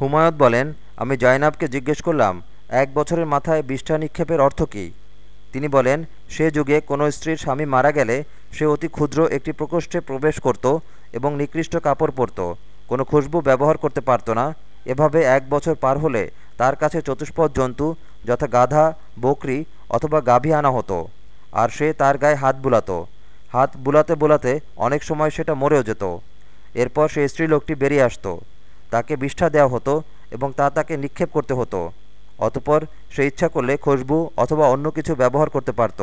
হুমায়ত বলেন, আমি জয়নাবকে জিজ্ঞেস করলাম, এক বছরের মাথায় বিষ্ঠা নিক্ষেপের অর্থ কী? তিনি বলেন, সে যুগে কোনো স্ত্রীর স্বামী মারা গেলে সে অতি ক্ষুদ্র একটি প্রকোষ্ঠে প্রবেশ করত এবং নিকৃষ্ট কাপড় পরত। কোনো খুশবু ব্যবহার করতে পারত না। এভাবে এক বছর পার হলে তার কাছে চতুষ্পদ জন্তু, যথা গাধা, বকরি অথবা গাভী আনা হতো। আর সে তার গায়ে হাত বুলাতো। হাত বুলাতে বুলাতে অনেক সময় সেটা মরেও যেত। এরপর সে স্ত্রীলোকটি বেরিয়ে আসতো। তাকে বিষ্ঠা দেওয়া হতো এবং তা তাকে নিক্ষেপ করতে হতো। অতপর সে ইচ্ছা করলে খুশবু অথবা অন্য কিছু ব্যবহার করতে পারত।